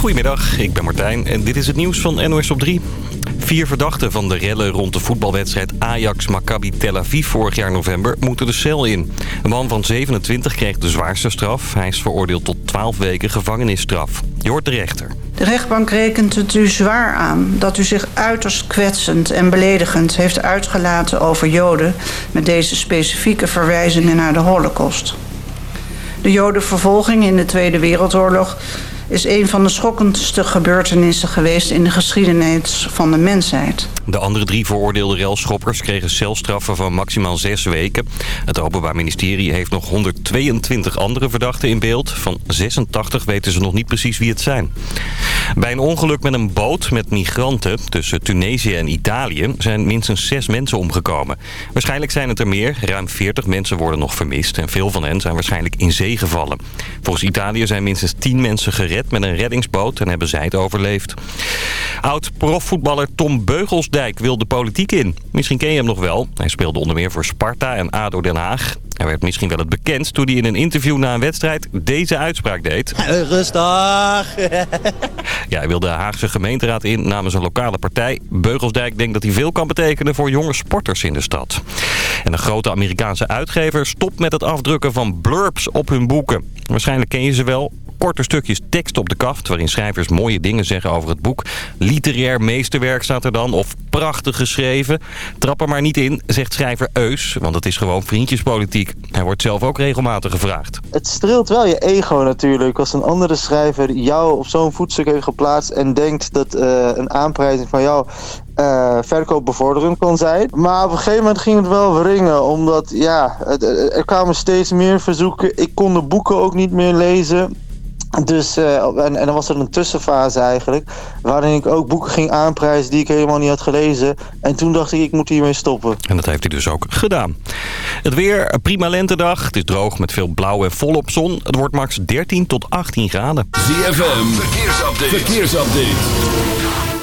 Goedemiddag, ik ben Martijn en dit is het nieuws van NOS op 3. Vier verdachten van de rellen rond de voetbalwedstrijd Ajax-Maccabi Tel Aviv vorig jaar november moeten de cel in. Een man van 27 kreeg de zwaarste straf. Hij is veroordeeld tot 12 weken gevangenisstraf. Je hoort de rechter. De rechtbank rekent het u zwaar aan dat u zich uiterst kwetsend en beledigend heeft uitgelaten over Joden... met deze specifieke verwijzingen naar de holocaust. De Jodenvervolging in de Tweede Wereldoorlog is een van de schokkendste gebeurtenissen geweest in de geschiedenis van de mensheid. De andere drie veroordeelde relschoppers kregen celstraffen van maximaal zes weken. Het Openbaar Ministerie heeft nog 122 andere verdachten in beeld. Van 86 weten ze nog niet precies wie het zijn. Bij een ongeluk met een boot met migranten tussen Tunesië en Italië zijn minstens zes mensen omgekomen. Waarschijnlijk zijn het er meer. Ruim 40 mensen worden nog vermist en veel van hen zijn waarschijnlijk in zee gevallen. Volgens Italië zijn minstens 10 mensen gered met een reddingsboot en hebben zij het overleefd. Oud-profvoetballer Tom Beugelsdijk wil de politiek in. Misschien ken je hem nog wel. Hij speelde onder meer voor Sparta en ADO Den Haag. Hij werd misschien wel het bekendst toen hij in een interview na een wedstrijd deze uitspraak deed. Rustig! ja, hij wil de Haagse gemeenteraad in namens een lokale partij. Beugelsdijk denkt dat hij veel kan betekenen voor jonge sporters in de stad. En een grote Amerikaanse uitgever stopt met het afdrukken van blurbs op hun boeken. Waarschijnlijk ken je ze wel korte stukjes tekst op de kaft... waarin schrijvers mooie dingen zeggen over het boek. Literair meesterwerk staat er dan, of prachtig geschreven. Trap er maar niet in, zegt schrijver Eus, want het is gewoon vriendjespolitiek. Hij wordt zelf ook regelmatig gevraagd. Het streelt wel je ego natuurlijk. Als een andere schrijver jou op zo'n voetstuk heeft geplaatst... en denkt dat uh, een aanprijzing van jou uh, verkoopbevorderend kon zijn. Maar op een gegeven moment ging het wel wringen. Omdat ja, er kwamen steeds meer verzoeken. Ik kon de boeken ook niet meer lezen. Dus, uh, en, en dan was er een tussenfase eigenlijk, waarin ik ook boeken ging aanprijzen die ik helemaal niet had gelezen. En toen dacht ik, ik moet hiermee stoppen. En dat heeft hij dus ook gedaan. Het weer, een prima lentedag. Het is droog met veel blauw en volop zon. Het wordt max 13 tot 18 graden. ZFM, verkeersupdate. verkeersupdate.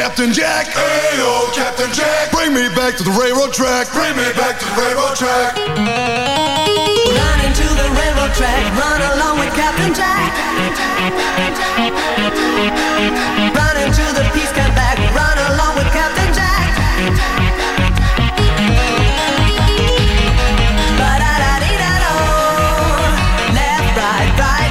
Captain Jack. Hey, yo, Captain Jack. Bring me back to the railroad track. Bring me back to the railroad track. Run into the railroad track. Run along with Captain Jack. Run into the peace camp back. Run along with Captain Jack. hele goede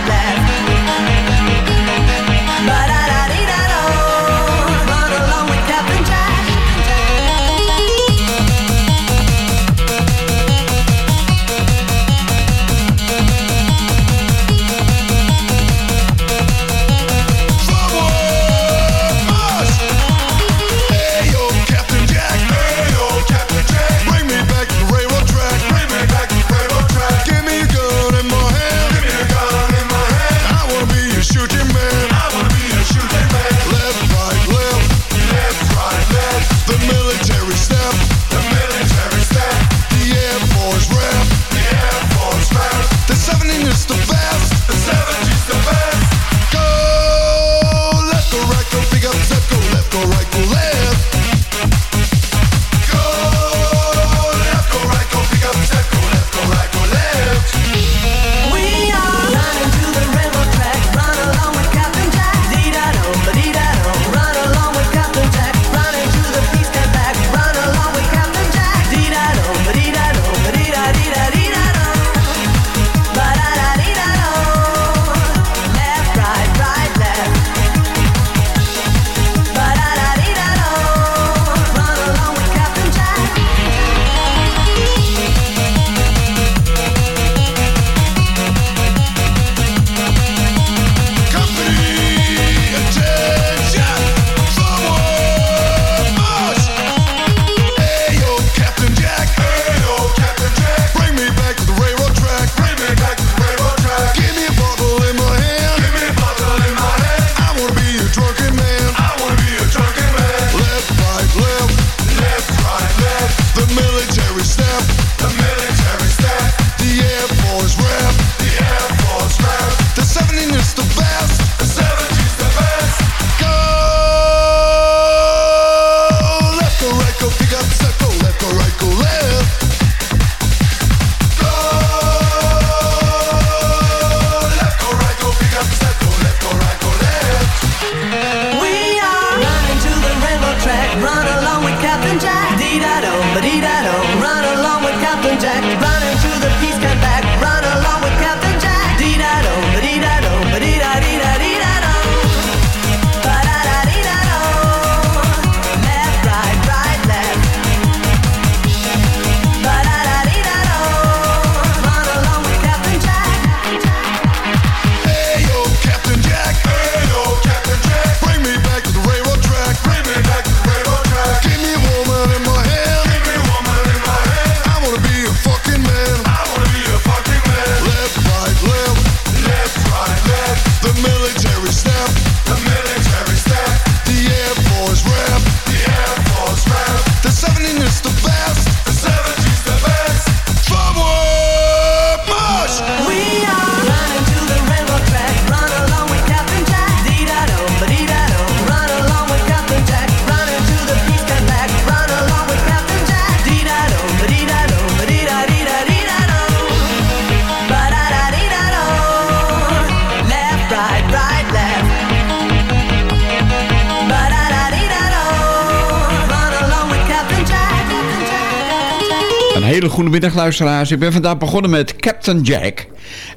middag luisteraars. Ik ben vandaag begonnen met Captain Jack.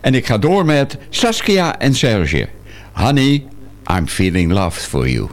En ik ga door met Saskia en Serge. Honey, I'm feeling love for you.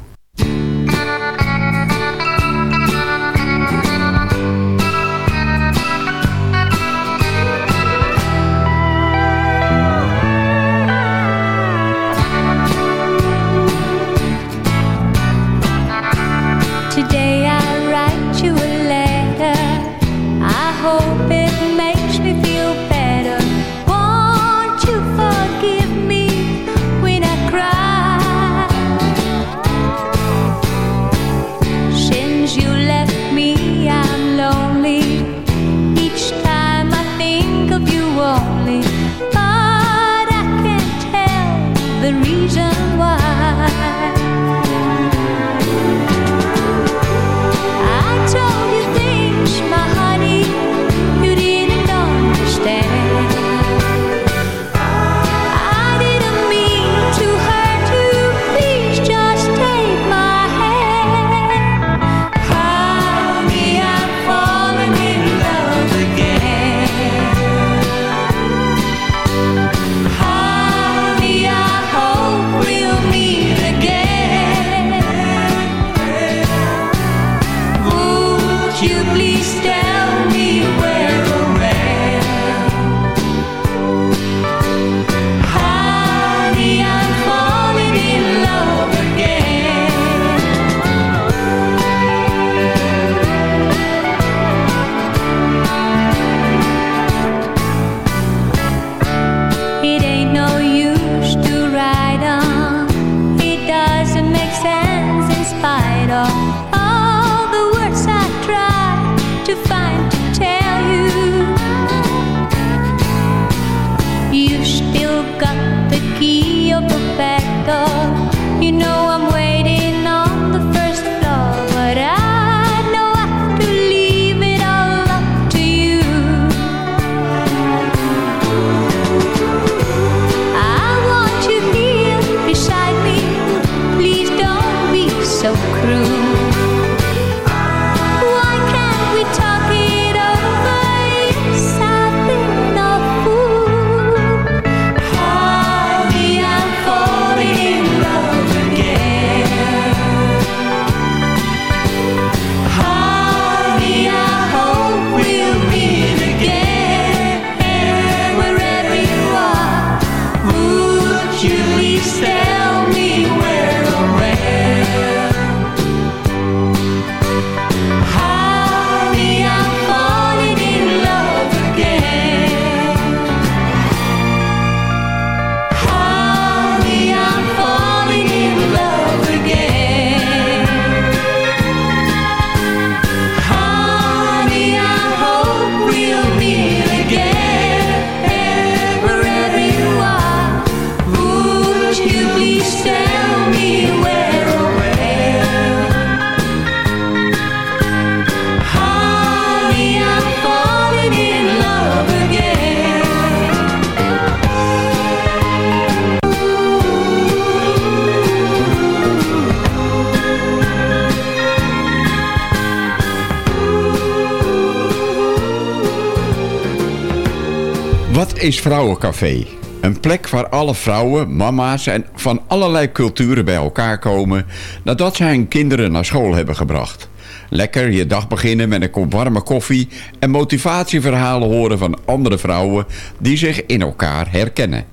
Vrouwencafé. Een plek waar alle vrouwen, mama's en van allerlei culturen bij elkaar komen... nadat ze hun kinderen naar school hebben gebracht. Lekker je dag beginnen met een kop warme koffie... en motivatieverhalen horen van andere vrouwen die zich in elkaar herkennen.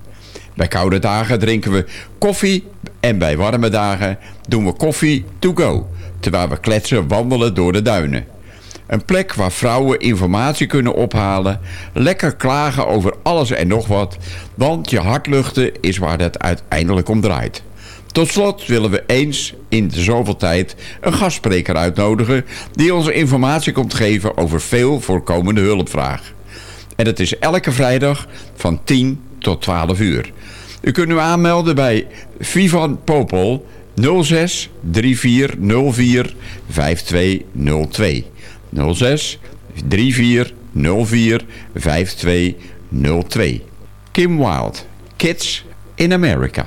Bij koude dagen drinken we koffie en bij warme dagen doen we koffie to go... terwijl we kletsen wandelen door de duinen. Een plek waar vrouwen informatie kunnen ophalen. Lekker klagen over alles en nog wat. Want je hartluchten is waar het uiteindelijk om draait. Tot slot willen we eens in de zoveel tijd een gastspreker uitnodigen... die onze informatie komt geven over veel voorkomende hulpvraag. En het is elke vrijdag van 10 tot 12 uur. U kunt u aanmelden bij Vivan Popol 06 3404 5202. 06 34 04 5202. Kim Wilde, Kids in America.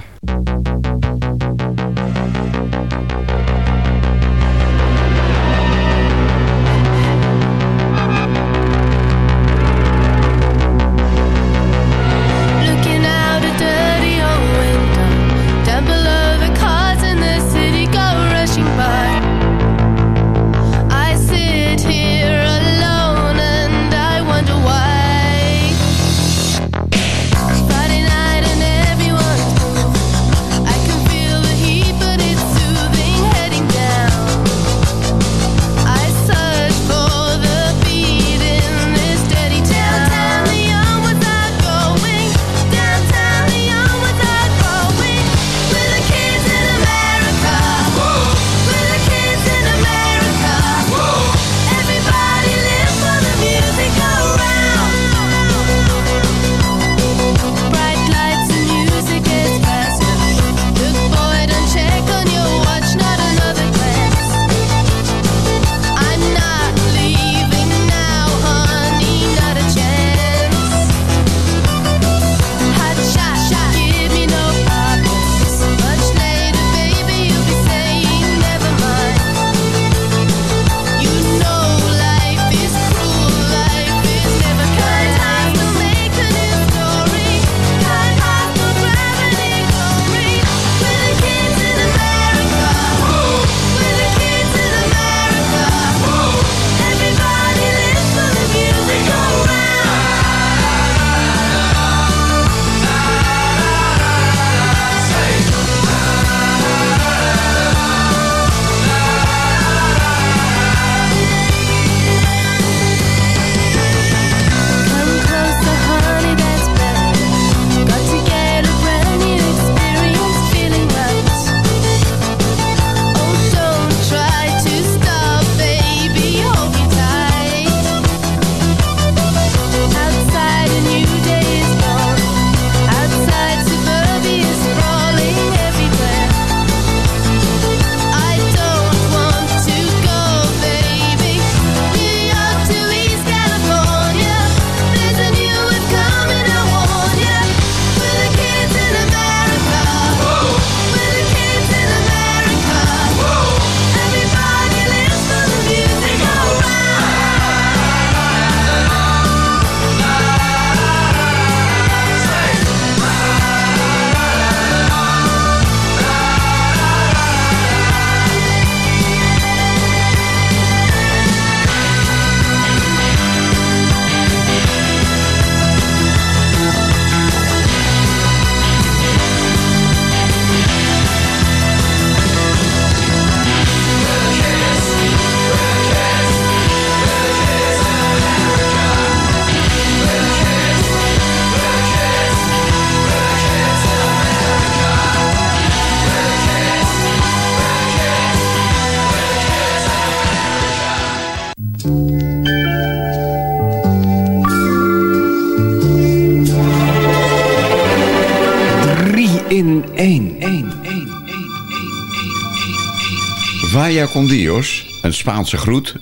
Con Dios, een Spaanse groet,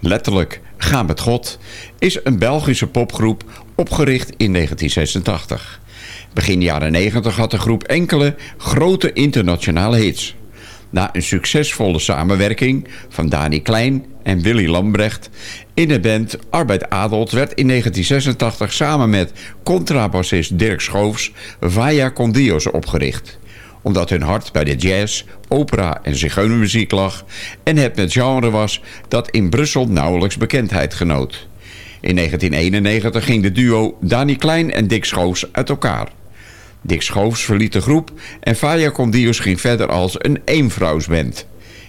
letterlijk ga met God, is een Belgische popgroep opgericht in 1986. Begin jaren 90 had de groep enkele grote internationale hits. Na een succesvolle samenwerking van Dani Klein en Willy Lambrecht in de band Arbeid Adelt werd in 1986 samen met contrabassist Dirk Schoofs Vaya con Dios opgericht omdat hun hart bij de jazz, opera en zigeunermuziek lag... en het met genre was dat in Brussel nauwelijks bekendheid genoot. In 1991 ging de duo Dani Klein en Dick Schoofs uit elkaar. Dick Schoofs verliet de groep en Faya Condios ging verder als een eenvrouwsband.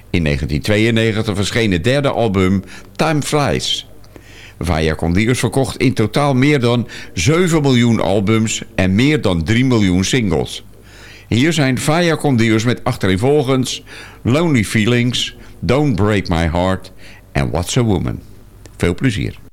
In 1992 verscheen het derde album Time Flies. Vaya Condios verkocht in totaal meer dan 7 miljoen albums en meer dan 3 miljoen singles. Hier zijn Vaya Condios met achtereenvolgens Lonely Feelings, Don't Break My Heart en What's a Woman. Veel plezier.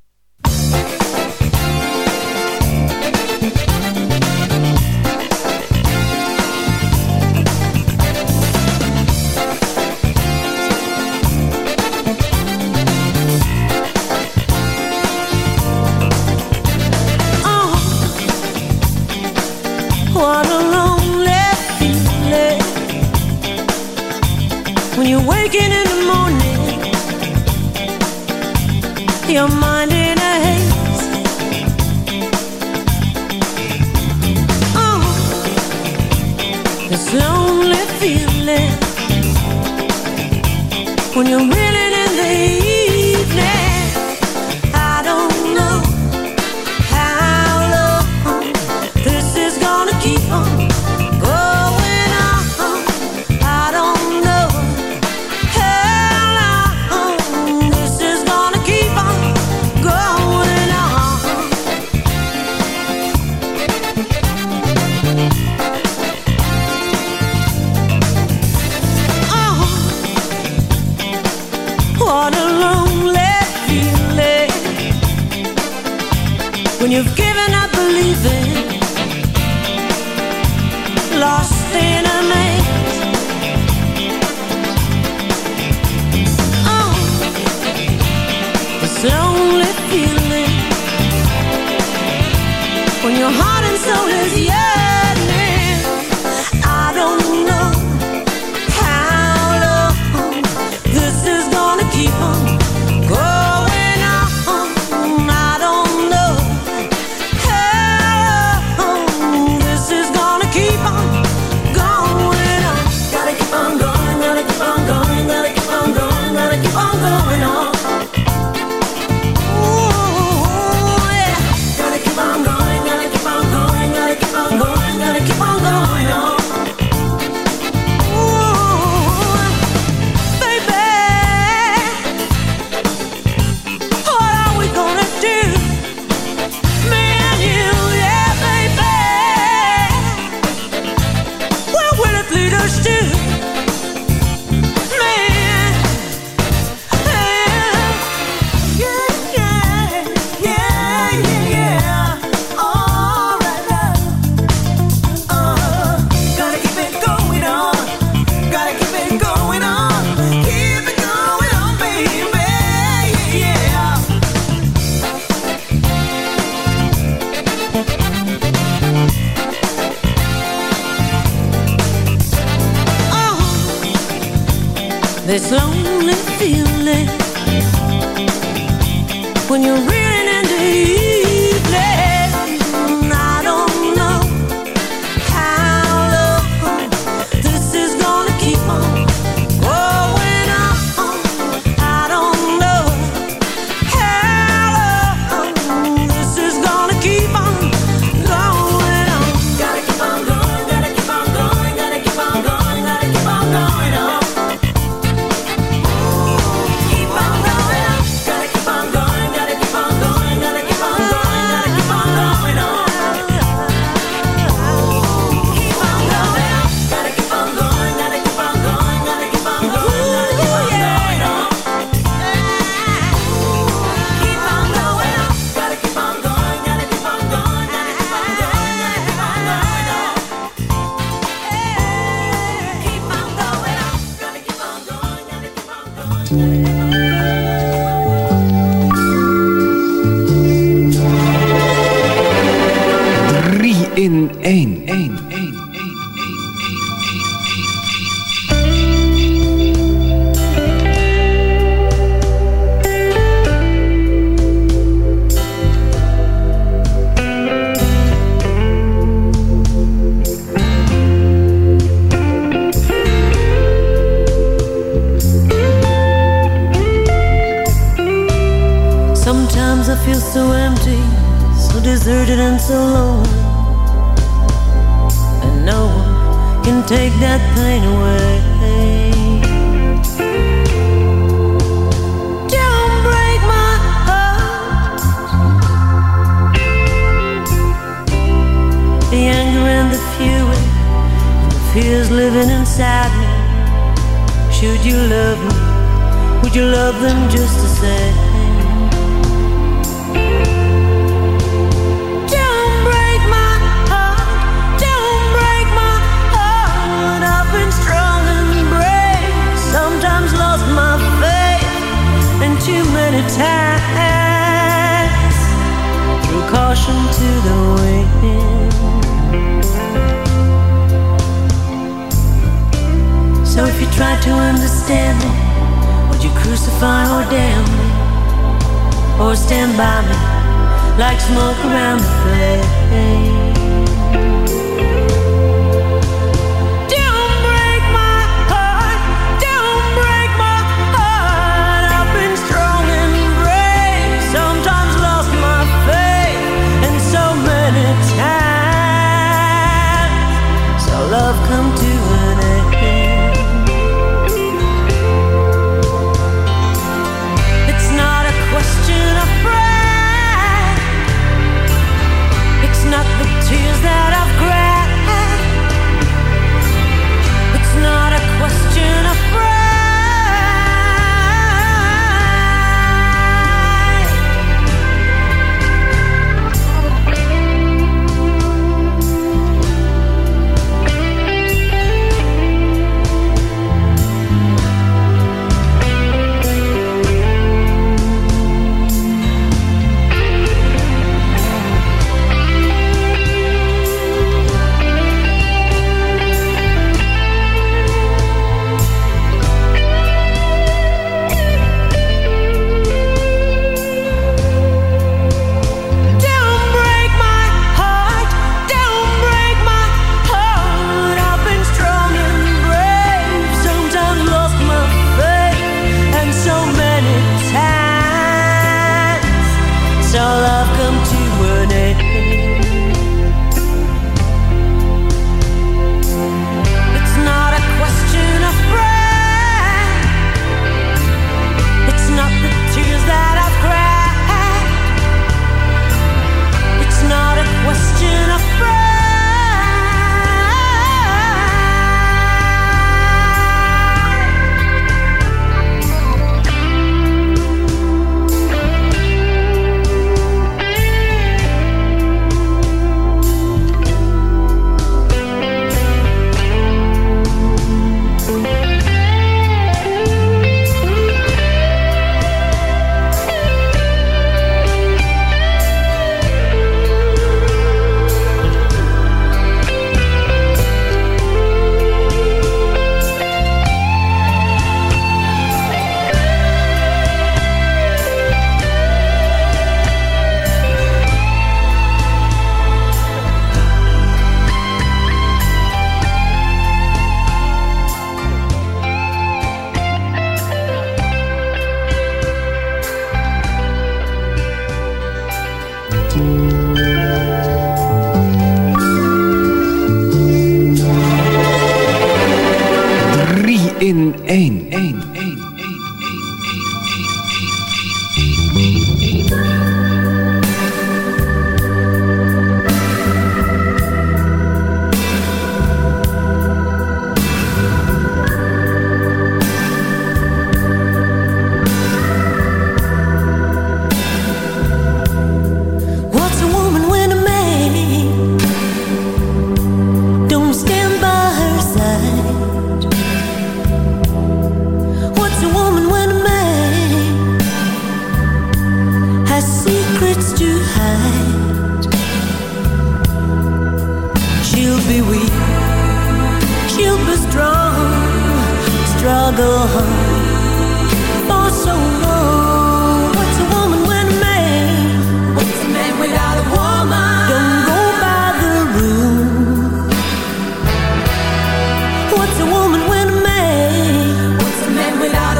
what's a woman when a man? What's a man without a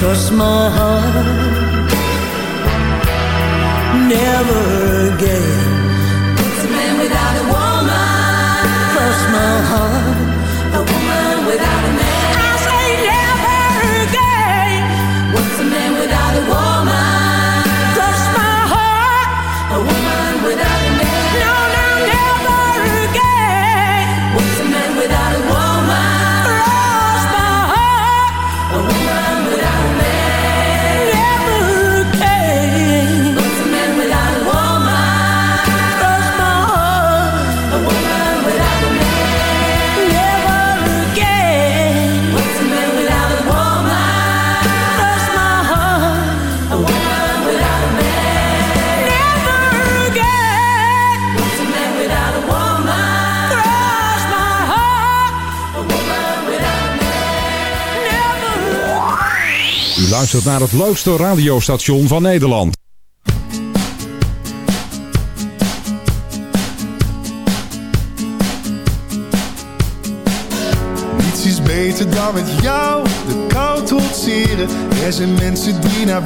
Cause my heart. Never again. It's a man without a woman. Cause my heart. A woman without a man. luistert naar het leukste radiostation van Nederland. Niets is beter dan met jou de kou trotseren. Er zijn mensen die naar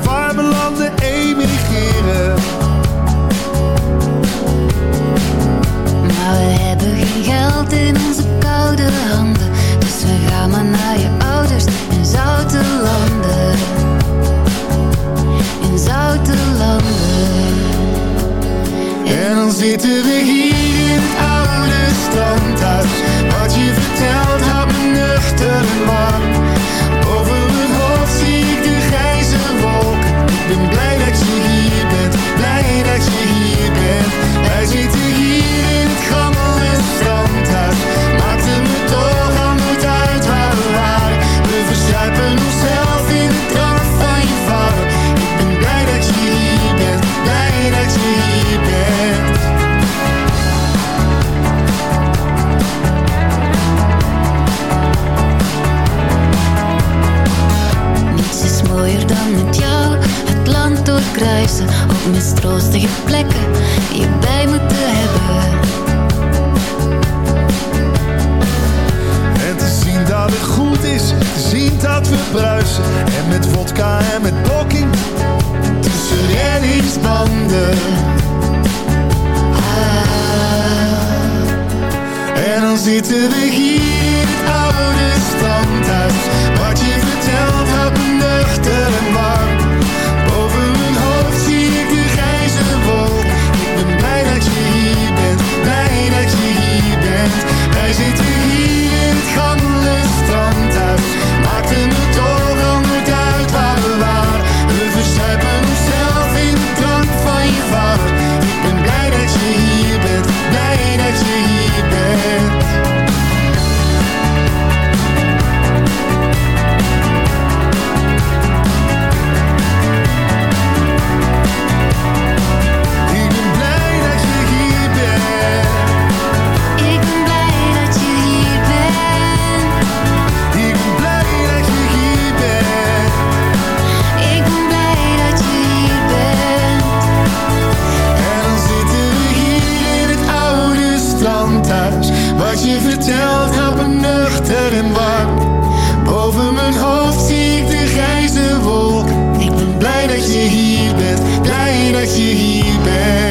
bed.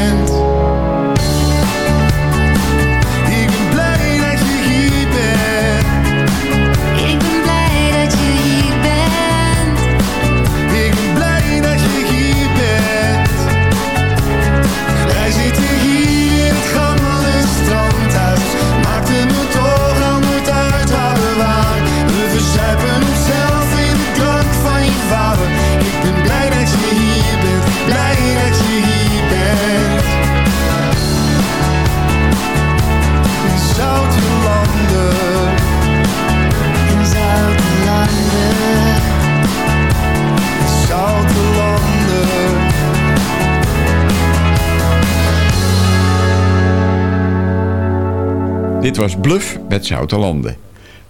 was Bluff met Zoutelanden.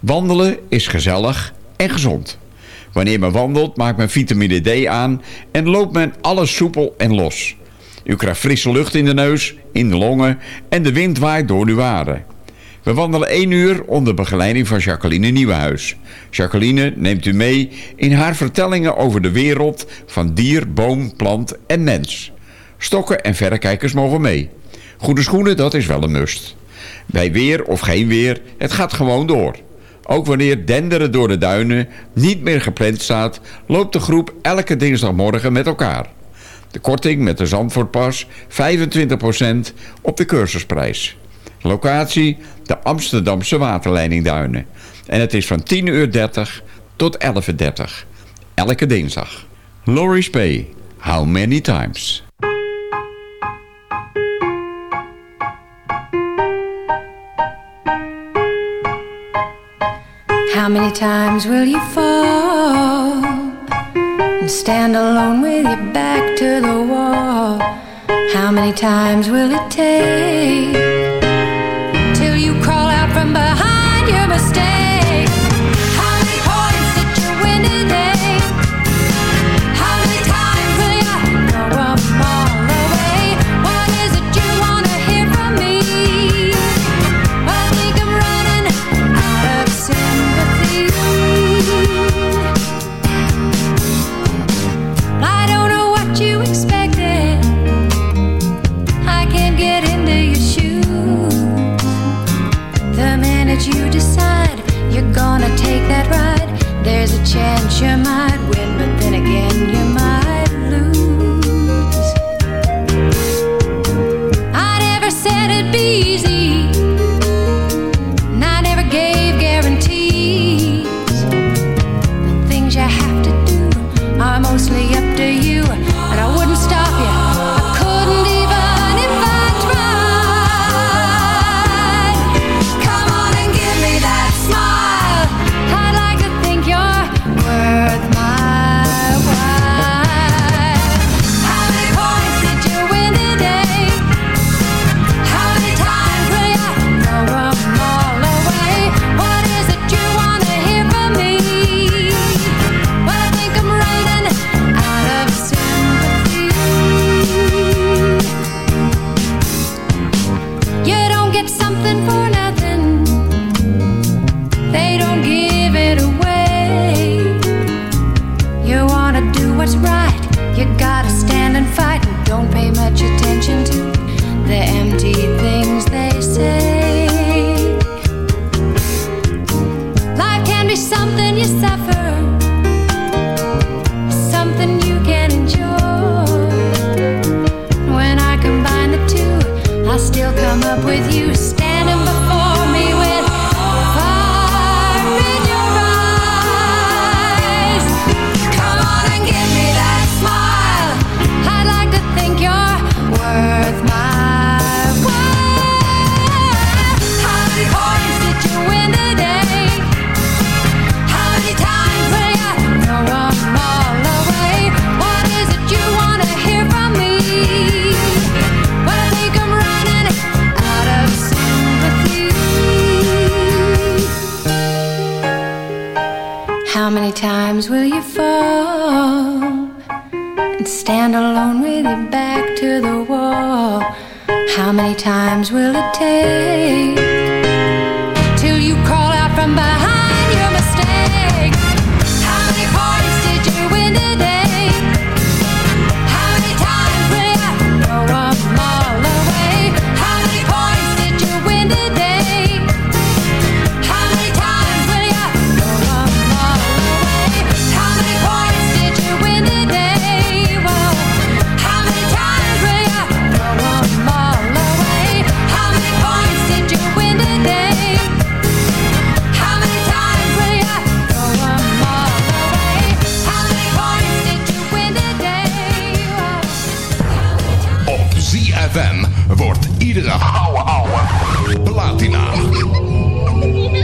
Wandelen is gezellig en gezond. Wanneer men wandelt maakt men vitamine D aan en loopt men alles soepel en los. U krijgt frisse lucht in de neus, in de longen en de wind waait door uw haren. We wandelen één uur onder begeleiding van Jacqueline Nieuwenhuis. Jacqueline neemt u mee in haar vertellingen over de wereld van dier, boom, plant en mens. Stokken en verrekijkers mogen mee. Goede schoenen, dat is wel een must. Bij weer of geen weer, het gaat gewoon door. Ook wanneer denderen door de duinen niet meer gepland staat... loopt de groep elke dinsdagmorgen met elkaar. De korting met de Zandvoortpas 25% op de cursusprijs. Locatie de Amsterdamse waterleidingduinen. En het is van 10.30 uur tot 11.30 Elke dinsdag. Lorry's Bay, How Many Times? How many times will you fall and stand alone with your back to the wall? How many times will it take till you crawl out from behind your mistake? change your mind. Platina.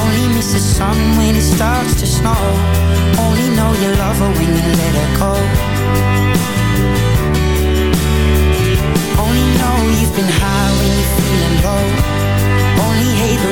Only miss the sun when it starts to snow. Only know you love her when you let her go. Only know you've been high when you're feeling low. Only hate the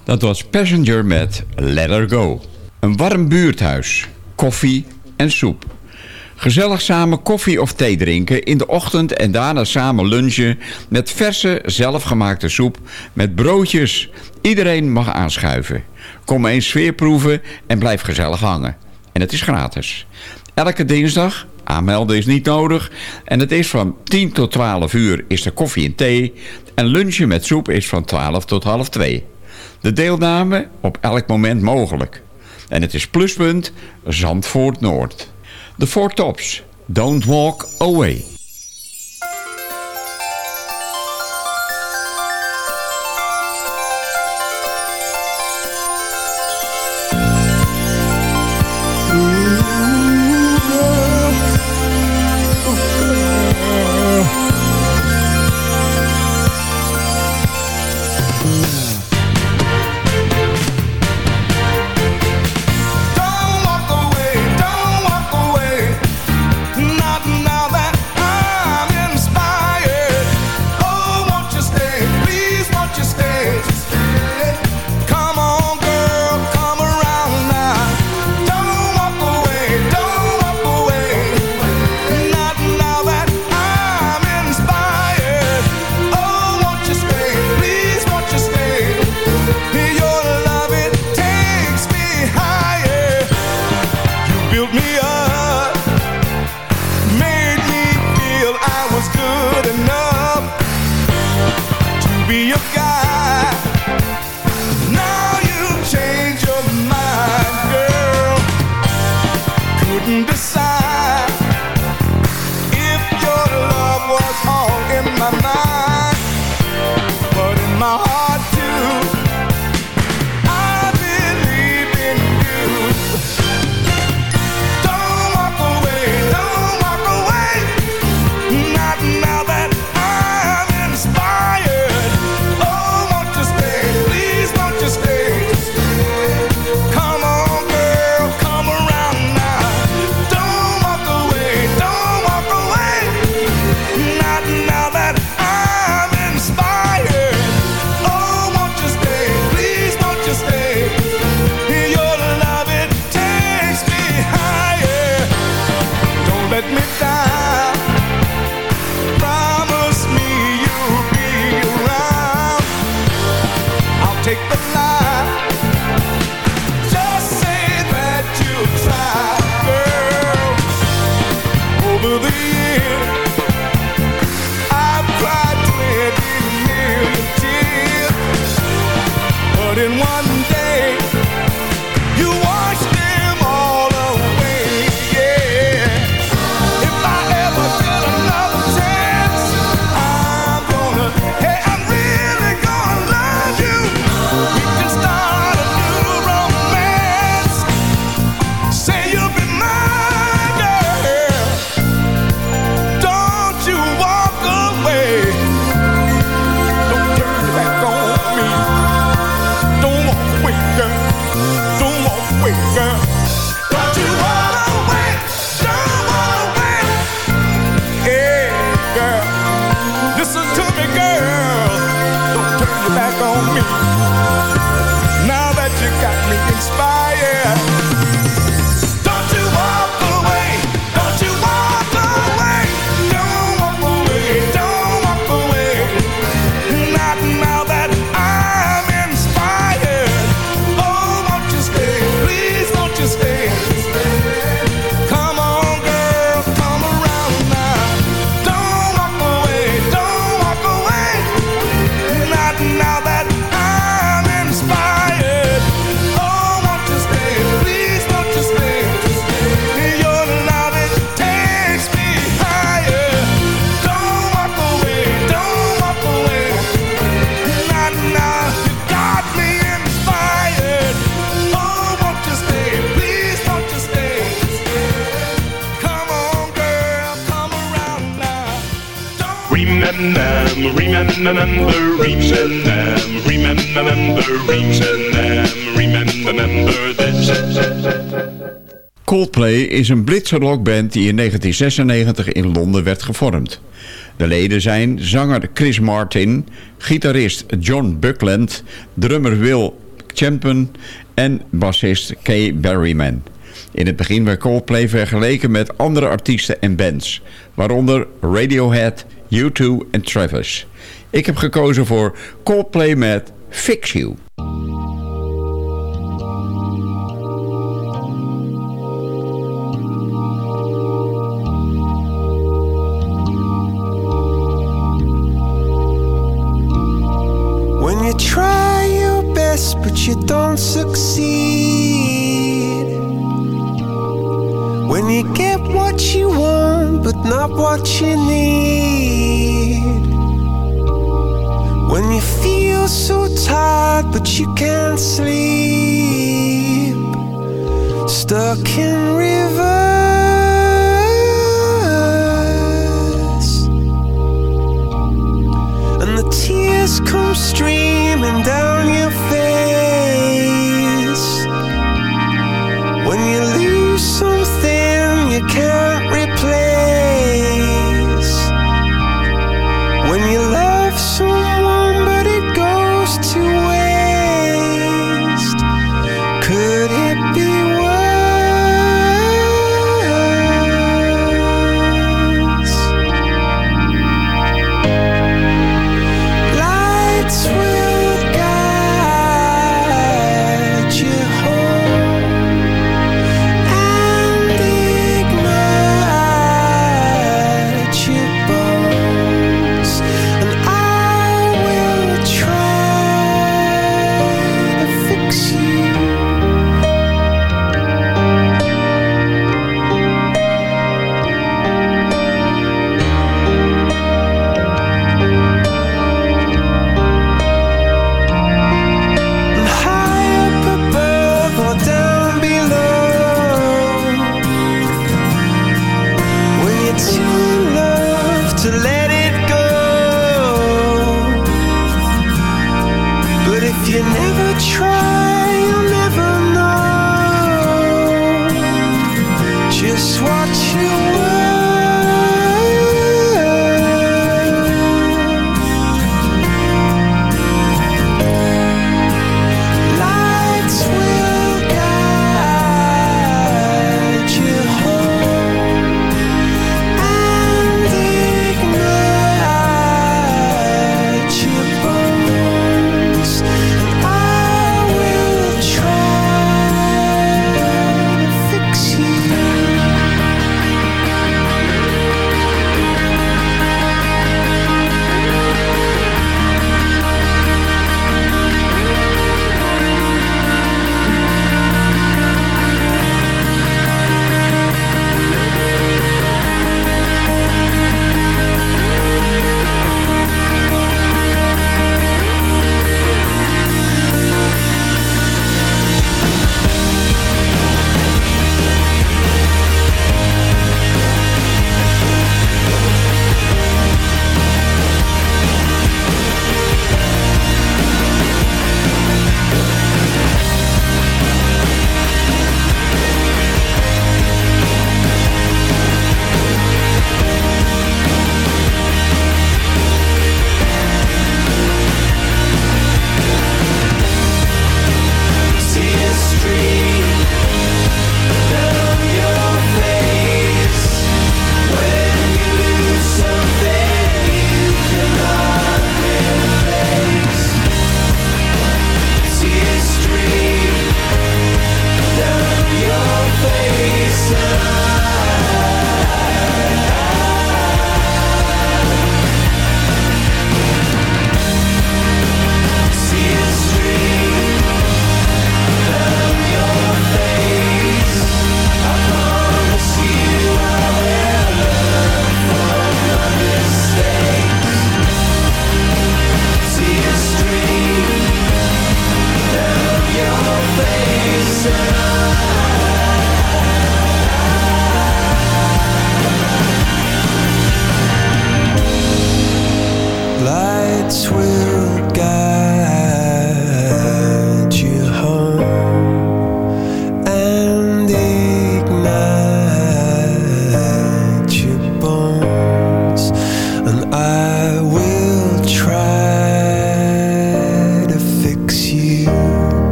Dat was Passenger met Let Her Go. Een warm buurthuis, koffie en soep. Gezellig samen koffie of thee drinken in de ochtend en daarna samen lunchen met verse zelfgemaakte soep met broodjes. Iedereen mag aanschuiven. Kom eens sfeer proeven en blijf gezellig hangen. En het is gratis. Elke dinsdag, aanmelden is niet nodig. En het is van 10 tot 12 uur is er koffie en thee. En lunchen met soep is van 12 tot half 2. De deelname op elk moment mogelijk. En het is pluspunt Zandvoort Noord. De Four Tops. Don't walk away. and and remember. Coldplay is een Britse rockband die in 1996 in Londen werd gevormd. De leden zijn zanger Chris Martin, gitarist John Buckland, drummer Will Champion en bassist Kay Berryman. In het begin werd Coldplay vergeleken met andere artiesten en bands, waaronder Radiohead, u2 en Travis. Ik heb gekozen voor Coldplay met Fix You.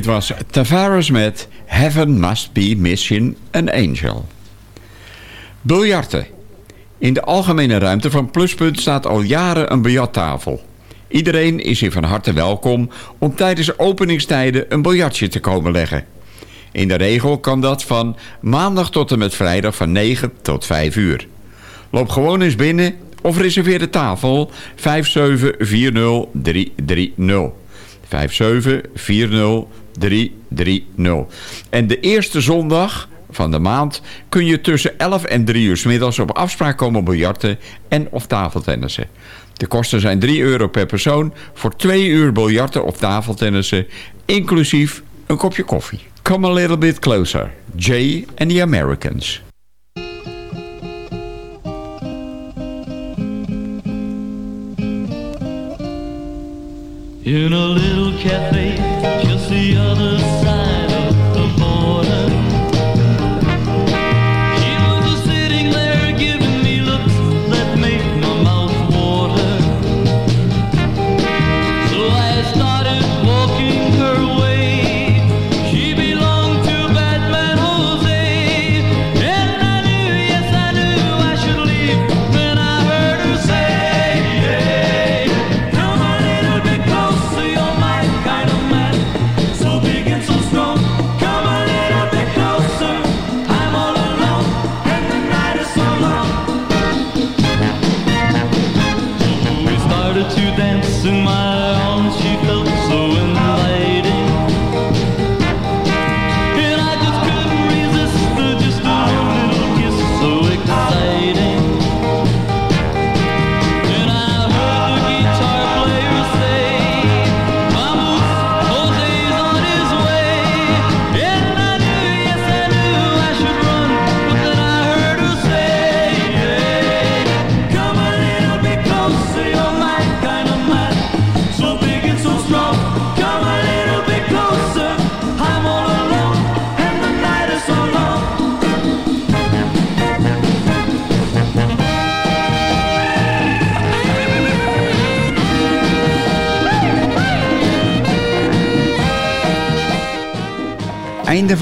Dit was Tavares met Heaven Must Be Missing an Angel. Biljarten. In de algemene ruimte van Pluspunt staat al jaren een biljarttafel. Iedereen is hier van harte welkom om tijdens openingstijden een biljartje te komen leggen. In de regel kan dat van maandag tot en met vrijdag van 9 tot 5 uur. Loop gewoon eens binnen of reserveer de tafel 5740330. 5740330. 3, 3, 0. En de eerste zondag van de maand kun je tussen 11 en 3 uur s middags op afspraak komen biljarten en of tafeltennissen. De kosten zijn 3 euro per persoon voor 2 uur biljarten of tafeltennissen, inclusief een kopje koffie. Come a little bit closer, Jay and the Americans. In a little cafe